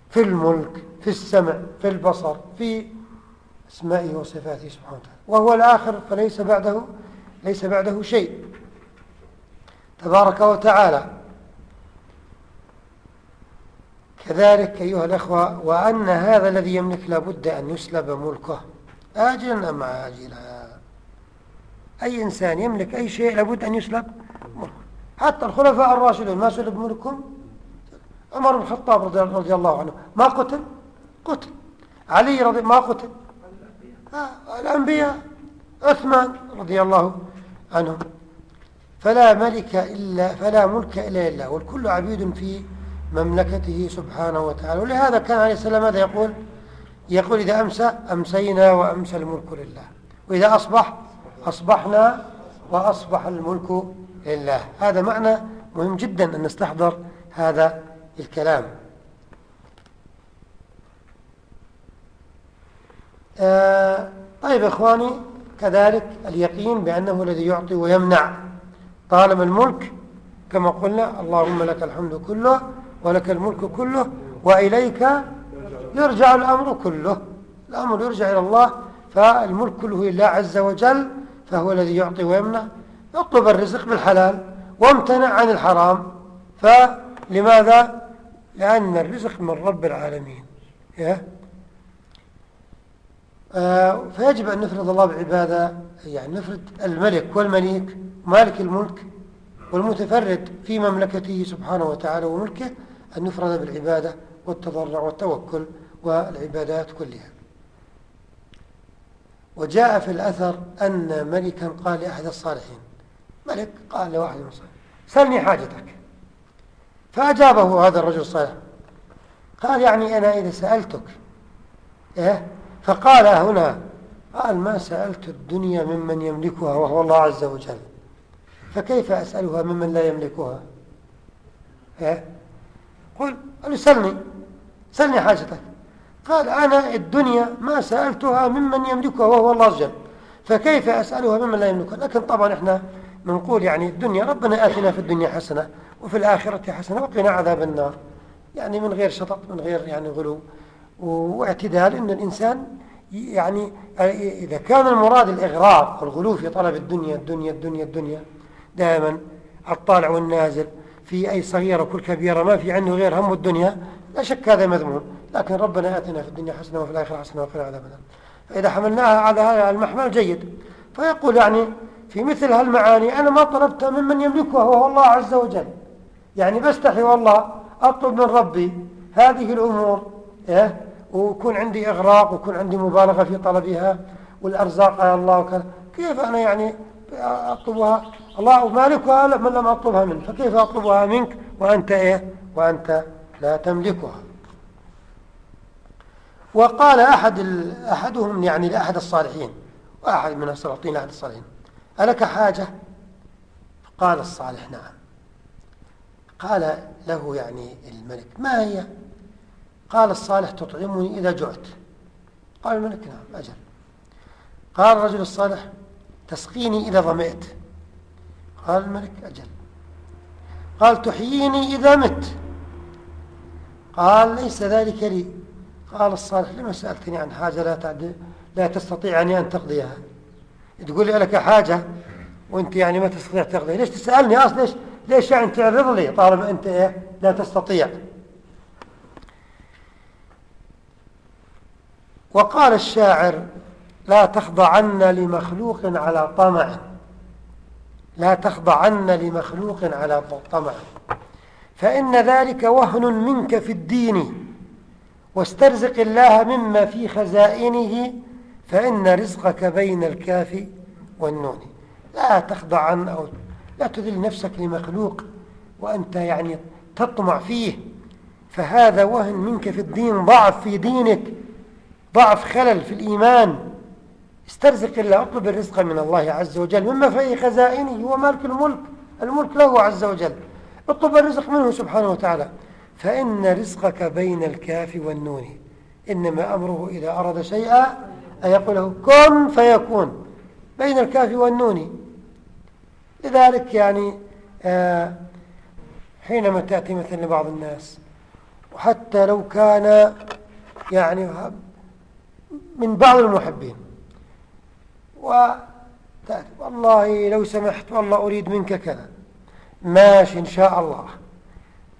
في الملك في السمع في البصر في أسمائه وصفاته سبحانه وتعالى. وهو الآخر فليس بعده ليس بعده شيء. تبارك وتعالى. كذلك أيها الأخوة وأن هذا الذي يملك لابد أن يسلب ملكه. آجلا أم عاجلا؟ أي إنسان يملك أي شيء لابد أن يسلب ملكه. حتى الخلفاء الراشدون ما سلب ملكهم؟ عمر بن الخطاب رضي الله عنه. ما قتل؟ قتل. علي رضي ما قتل. آه الأنبياء. عثمان رضي الله عنهم فلا ملك إلا فلا ملك إلا لله والكل عبيد في مملكته سبحانه وتعالى. ولهذا كان عليه السلام ماذا يقول؟ يقول إذا أمسى أمسينا وأمسى الملك لله. وإذا أصبح أصبحنا وأصبح الملك لله. هذا معنى مهم جدا أن نستحضر هذا الكلام. آه طيب إخواني كذلك اليقين بأنه الذي يعطي ويمنع طالما الملك كما قلنا اللهم لك الحمد كله ولك الملك كله وإليك يرجع الأمر كله. الأمر يرجع إلى الله فالملك كله لله عز وجل فهو الذي يعطي ويمنع يطلب الرزق بالحلال وامتنع عن الحرام. فلماذا؟ لأن الرزق من رب العالمين. آه فيجب أن نفرض الله بالعبادة يعني نفرض الملك والمليك مالك الملك والمتفرد في مملكته سبحانه وتعالى وملكه أن يفرد بالعبادة والتضرع والتوكل والعبادات كلها. وجاء في الأثر أن ملكا قال لأحد الصالحين. ملك قال لواحد من الصالحين سلني حاجتك. فأجابه هذا الرجل الصالح قال يعني أنا إذا سألتك إيه؟ فقال هنا قال ما سألت الدنيا ممن يملكها وهو الله عز وجل فكيف أسألها ممن لا يملكها؟ إيه؟ قل قال سلني سلني حاجتك. قال أنا الدنيا ما سألتها ممن يملكها وهو الله عز وجل. فكيف أسألها ممن لا يملكها؟ لكن طبعا إحنا بنقول يعني الدنيا ربنا آتنا في الدنيا حسنة وفي الآخرة حسنة وقنا عذاب النار. يعني من غير شطط من غير يعني غلو واعتدال إن الإنسان يعني إذا كان المراد الإغراء والغلو في طلب الدنيا الدنيا الدنيا الدنيا دائما الطالع والنازل في أي صغيرة وكل كبيرة ما في عنه غير هم الدنيا. لا شك هذا مذموم لكن ربنا آتنا في الدنيا حسنة وفي الآخرة حسنة وقنا عذاب النار. فإذا حملناها على هذا المحمل جيد. فيقول يعني في مثل هالمعاني أنا ما طلبت ممن يملكها وهو الله عز وجل. يعني بستحي والله أطلب من ربي هذه الأمور إيه؟ ويكون عندي إغراق ويكون عندي مبالغة في طلبها والأرزاق يا الله وكذا. كيف أنا يعني أطلبها؟ الله مالكها من لم أطلبها منه فكيف أطلبها منك وأنت إيه؟ وأنت لا تملكها. وقال أحد أحدهم يعني لأحد الصالحين وأحد من السلاطين لأحد الصالحين ألك حاجة؟ قال الصالح نعم. قال له يعني الملك ما هي؟ قال الصالح تطعمني إذا جعت. قال الملك نعم أجل. قال الرجل الصالح تسقيني إذا ظمئت قال الملك أجل. قال تحييني إذا مت. قال ليس ذلك لي. قال الصالح لما سألتني عن حاجة لا, تعد لا تستطيع أن تقضيها. تقول لي لك حاجة وأنت يعني ما تستطيع تقضي ليش تسألني؟ أصلا ليش ليش يعني تعرض لي طالما أنت إيه؟ لا تستطيع. وقال الشاعر لا تخضعن لمخلوق على طمع. لا تخضعن لمخلوق على طمع. فإن ذلك وهن منك في الدين. واسترزق الله مما في خزائنه فإن رزقك بين الكاف والنون. لا تخضعن أو لا تذل نفسك لمخلوق وأنت يعني تطمع فيه. فهذا وهن منك في الدين ضعف في دينك ضعف خلل في الإيمان. استرزق الله اطلب الرزق من الله عز وجل مما في خزائنه هو مالك الملك الملك له عز وجل. اطلب الرزق منه سبحانه وتعالى. فإن رزقك بين الكاف والنون. إنما أمره إذا أراد شيئا أن يقول له كن فيكون. بين الكاف والنون. لذلك يعني آه حينما تأتي مثلا لبعض الناس وحتى لو كان يعني من بعض المحبين وتأتي. والله لو سمحت والله أريد منك كذا. ماشي إن شاء الله.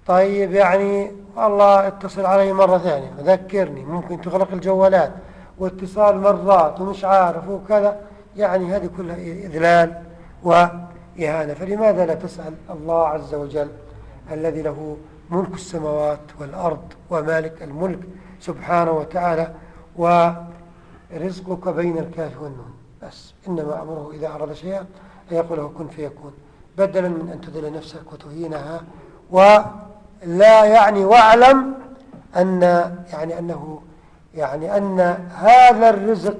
طيب يعني والله اتصل علي مرة ثانية. ذكرني ممكن تغلق الجوالات. واتصال مرات ومش عارف وكذا. يعني هذه كلها إذلال وإهانة. فلماذا لا تسأل الله عز وجل الذي له ملك السماوات والأرض ومالك الملك سبحانه وتعالى ورزقك بين الكاف والنون؟ بس. إنما أمره إذا أراد شيئا أن يقول له كن فيكون. بدلا من أن تذل نفسك وتهينها ولا يعني واعلم أن يعني أنه يعني أن هذا الرزق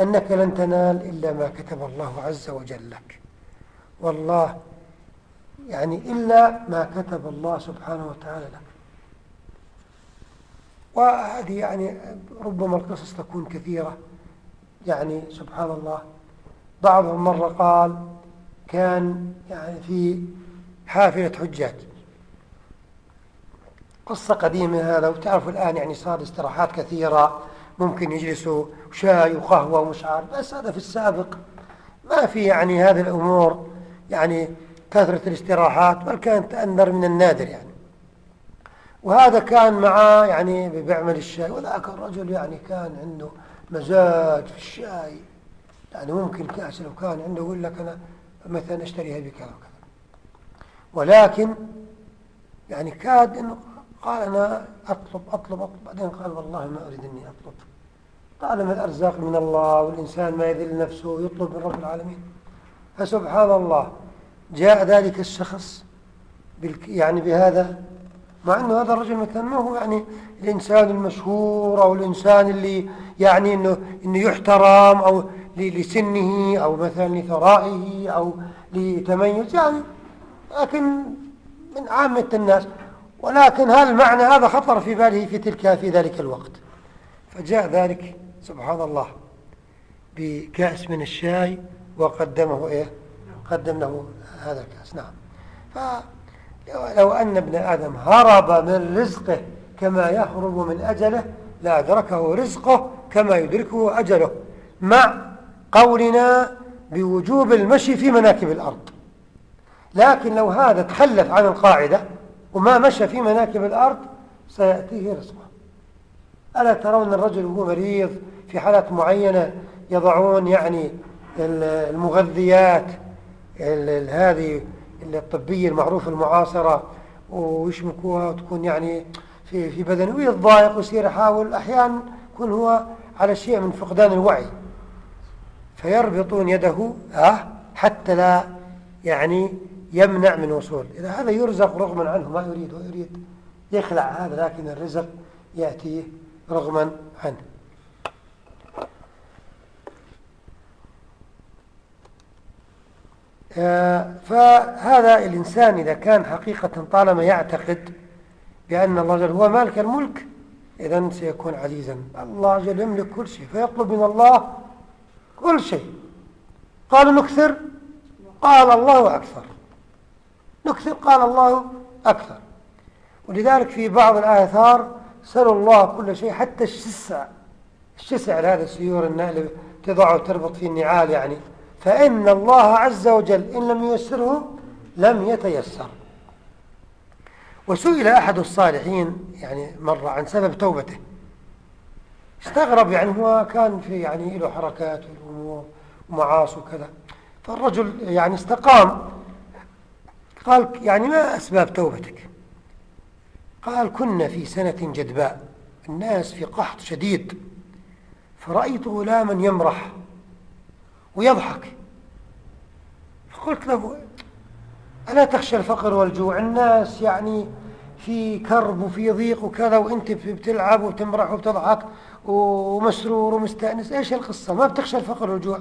أنك لن تنال إلا ما كتب الله عز وجل لك. والله يعني إلا ما كتب الله سبحانه وتعالى لك. وهذه يعني ربما القصص تكون كثيرة. يعني سبحان الله بعضهم مرة قال كان يعني في حافلة حجاج. قصة قديمة هذا وتعرفوا الآن يعني صار استراحات كثيرة ممكن يجلسوا شاي وقهوة ومش عارف بس هذا في السابق. ما في يعني هذه الأمور يعني كثرة الاستراحات بل كانت أندر من النادر يعني. وهذا كان معاه يعني بيعمل الشاي وذاك الرجل يعني كان عنده مزاج في الشاي. يعني ممكن كأس لو كان عنده يقول لك أنا مثلا اشتريها بكذا وكذا. ولكن يعني كاد إنه قال أنا أطلب أطلب أطلب. بعدين قال والله ما أريد إني أطلب. طالما الأرزاق من الله والإنسان ما يذل نفسه ويطلب من رب العالمين. فسبحان الله جاء ذلك الشخص يعني بهذا مع إنه هذا الرجل مثلا ما هو يعني الإنسان المشهور أو الإنسان اللي يعني إنه إنه يحترم أو لسنه أو مثلا لثرائه أو لتميز يعني لكن من عامة الناس. ولكن هل المعنى هذا خطر في باله في تلك في ذلك الوقت. فجاء ذلك سبحان الله بكأس من الشاي وقدمه إيه؟ قدم له هذا الكأس. نعم. فلو أن ابن آدم هرب من رزقه كما يهرب من أجله لأدركه رزقه كما يدركه أجله مع قولنا بوجوب المشي في مناكب الأرض. لكن لو هذا تخلف عن القاعدة وما مشى في مناكب الأرض سيأتيه رزقه. ألا ترون الرجل وهو مريض في حالات معينة يضعون يعني المغذيات هذه الطبية المعروفة المعاصرة ويشمكوها وتكون يعني في في بدنه ويتضايق ويصير يحاول أحيانا يكون هو على شيء من فقدان الوعي. فيربطون يده حتى لا يعني يمنع من وصول إذا هذا يرزق رغما عنه ما يريد ويريد يخلع هذا لكن الرزق يأتيه رغما عنه آه، فهذا الإنسان إذا كان حقيقة طالما يعتقد بأن الله جل هو مالك الملك إذا سيكون عزيزا. الله جل يملك كل شيء فيطلب من الله كل شيء. قالوا نكثر؟ قال الله أكثر. نكثر؟ قال الله أكثر. ولذلك في بعض الآثار سألوا الله كل شيء حتى الشسع الشسع هذا السيور اللي تضعه وتربط فيه النعال يعني. فإن الله عز وجل إن لم ييسره لم يتيسر. وسئل أحد الصالحين يعني مرة عن سبب توبته. استغرب يعني هو كان في يعني له حركات والأمور ومعاصي وكذا. فالرجل يعني استقام. قال يعني ما أسباب توبتك؟ قال كنا في سنة جدباء الناس في قحط شديد فرأيت غلاما يمرح. ويضحك. فقلت له ألا تخشى الفقر والجوع؟ الناس يعني في كرب وفي ضيق وكذا وأنت بتلعب وتمرح وبتضحك ومسرور ومستأنس. إيش القصة؟ ما بتخشى الفقر والجوع.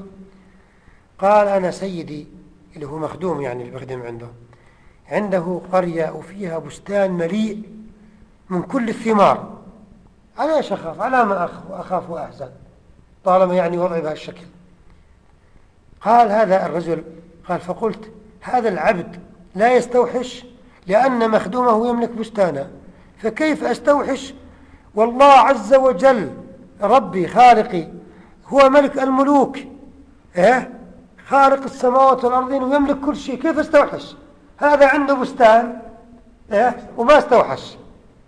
قال أنا سيدي اللي هو مخدوم يعني اللي بخدم عنده عنده قرية وفيها بستان مليء من كل الثمار. على إيش أخاف على ما أخاف وأحزن طالما يعني وضعي بهالشكل. قال هذا الرجل قال فقلت هذا العبد لا يستوحش لأن مخدومه يملك بستانا فكيف أستوحش؟ والله عز وجل ربي خالقي هو ملك الملوك. إيه؟ خالق السماوات والأرضين ويملك كل شيء. كيف أستوحش؟ هذا عنده بستان. إيه؟ وما استوحش.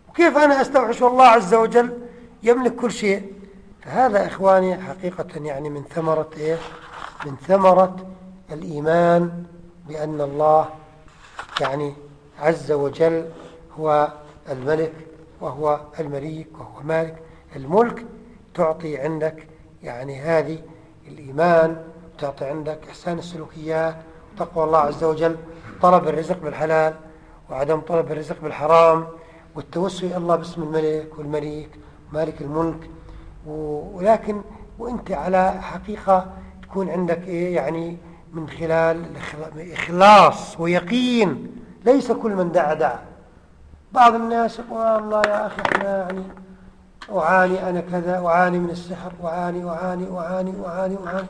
وكيف أنا أستوحش؟ والله عز وجل يملك كل شيء. فهذا إخواني حقيقة يعني من ثمرة إيه؟ من ثمرة الإيمان بأن الله يعني عز وجل هو الملك وهو المليك وهو مالك. الملك تعطي عندك يعني هذه الإيمان تعطي عندك إحسان السلوكيات وتقوى الله عز وجل طلب الرزق بالحلال وعدم طلب الرزق بالحرام والتوسل إلى الله باسم الملك والمليك مالك الملك. ولكن وأنت على حقيقة تكون عندك إيه يعني من خلال إخلاص ويقين ليس كل من دعا دعا. بعض الناس يقول الله يا أخي إحنا يعني أعاني أنا كذا أعاني من السحر أعاني أعاني أعاني أعاني أعاني.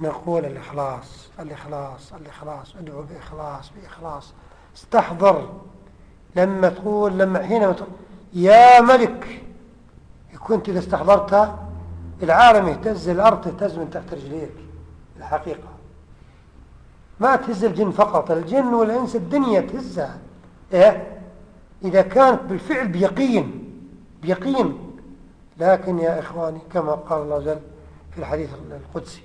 نقول الإخلاص الإخلاص الإخلاص ادعو بإخلاص بإخلاص. استحضر. لما تقول لما حينما تقول يا ملك كنت إذا استحضرتها العالم يهتز الأرض تهتز من تحت رجليك. الحقيقة. ما تهز الجن فقط الجن والإنس الدنيا تهزها. إيه؟ إذا كانت بالفعل بيقين بيقين. لكن يا إخواني كما قال الله جل في الحديث القدسي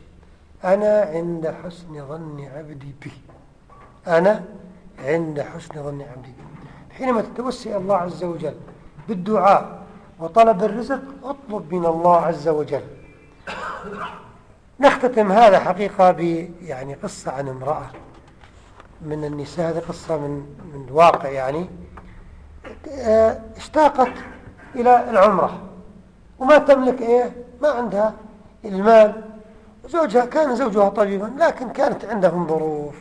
أنا عند حسن ظن عبدي بي. أنا عند حسن ظن عبدي بي. حينما تتوسل الله عز وجل بالدعاء وطلب الرزق اطلب من الله عز وجل. نختتم هذا حقيقة يعني قصة عن امرأة. من النساء هذه قصة من من الواقع يعني. آه، اشتاقت إلى العمرة. وما تملك إيه؟ ما عندها المال. زوجها كان زوجها طبيبا لكن كانت عندهم ظروف.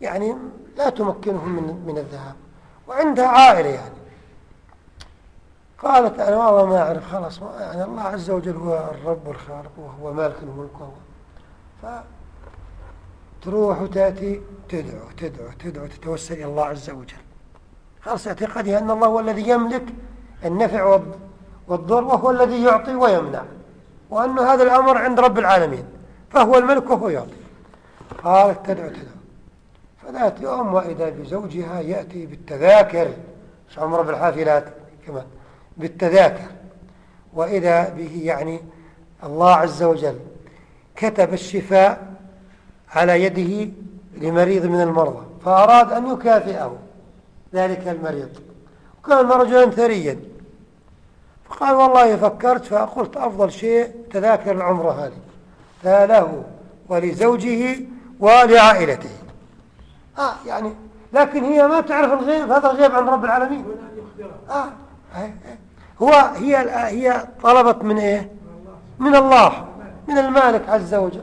يعني لا تمكنهم من من الذهاب. وعندها عائلة يعني. قالت أنا والله ما أعرف خلاص يعني الله عز وجل هو الرب والخالق وهو مالك الملك وهو فتروح وتأتي تدعو تدعو تدعو تتوسل إلى الله عز وجل. خلاص اعتقادها أن الله هو الذي يملك النفع والضر وهو الذي يعطي ويمنع وأن هذا الأمر عند رب العالمين فهو الملك وهو يعطي. قالت تدعو تدعو. فذات يوم وإذا بزوجها يأتي بالتذاكر مش عمر بالحافلات كمان. بالتذاكر. وإذا به يعني الله عز وجل كتب الشفاء على يده لمريض من المرضى فأراد أن يكافئه ذلك المريض. وكان رجلا ثريا. فقال والله فكرت فقلت أفضل شيء تذاكر العمرة هذه. فله ولزوجه ولعائلته. آه يعني لكن هي ما تعرف الغيب هذا الغيب عن رب العالمين. آه. هو هي هي طلبت من إيه؟ من الله من المالك عز وجل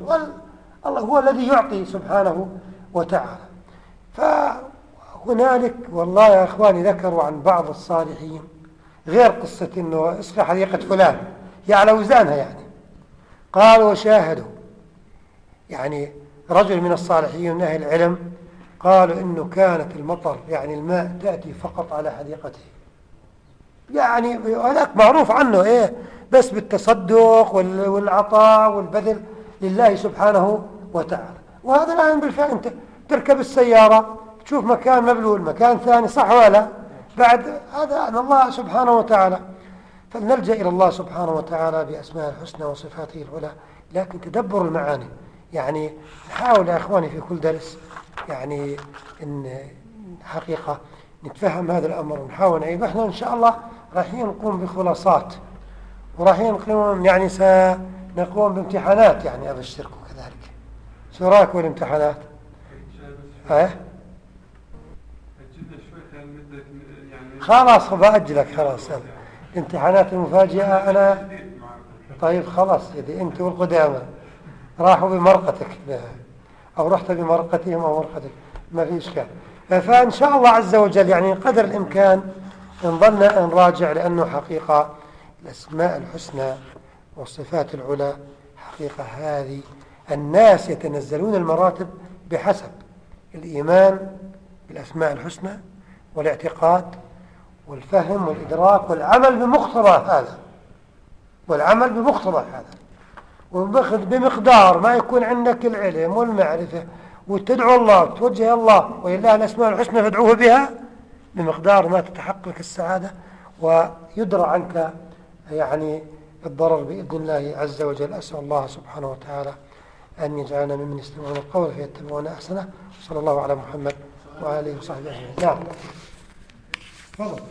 الله هو الذي يعطي سبحانه وتعالى. فهنالك والله يا إخواني ذكروا عن بعض الصالحين غير قصة إنه اسقى حديقة فلان هي على وزانها يعني. قالوا وشاهدوا يعني رجل من الصالحين من أهل العلم قالوا إنه كانت المطر يعني الماء تأتي فقط على حديقته. يعني هذاك معروف عنه إيه؟ بس بالتصدق والعطاء والبذل لله سبحانه وتعالى. وهذا الآن بالفعل أنت تركب السيارة تشوف مكان مبلول مكان ثاني صح ولا بعد هذا أن الله سبحانه وتعالى. فلنلجأ إلى الله سبحانه وتعالى بأسماء الحسنى وصفاته العلى. لكن تدبر المعاني. يعني نحاول يا إخواني في كل درس يعني إن حقيقة نتفهم هذا الأمر ونحاول نعيب إحنا إن شاء الله رايحين نقوم بخلاصات ورايحين نقوم يعني سنقوم بامتحانات يعني أبشركم كذلك. شو رأيكم بالامتحانات؟ إيه؟ خلاص بأجلك خلاص الامتحانات المفاجئة أنا طيب خلاص يدي أنت والقدامى راحوا بمرقتك أو رحت بمرقتهم أو مرقتك ما في إشكال. فإن شاء الله عز وجل يعني قدر الإمكان نظلنا نراجع لأنه حقيقة الأسماء الحسنى والصفات العلى حقيقة هذه. الناس يتنزلون المراتب بحسب الإيمان بالأسماء الحسنى والاعتقاد والفهم والإدراك والعمل بمقتضى هذا. والعمل بمقتضى هذا. بمقدار ما يكون عندك العلم والمعرفة وتدعو الله وتوجه الله ولله الأسماء الحسنى فادعوه بها. بمقدار ما تتحقق السعادة ويدرى عنك يعني الضرر بإذن الله عز وجل. أسأل الله سبحانه وتعالى أن يجعلنا ممن يستمعون القول فيتبعون أحسنه. صلى الله على محمد اله وصحبه أجمعين. نعم تفضل.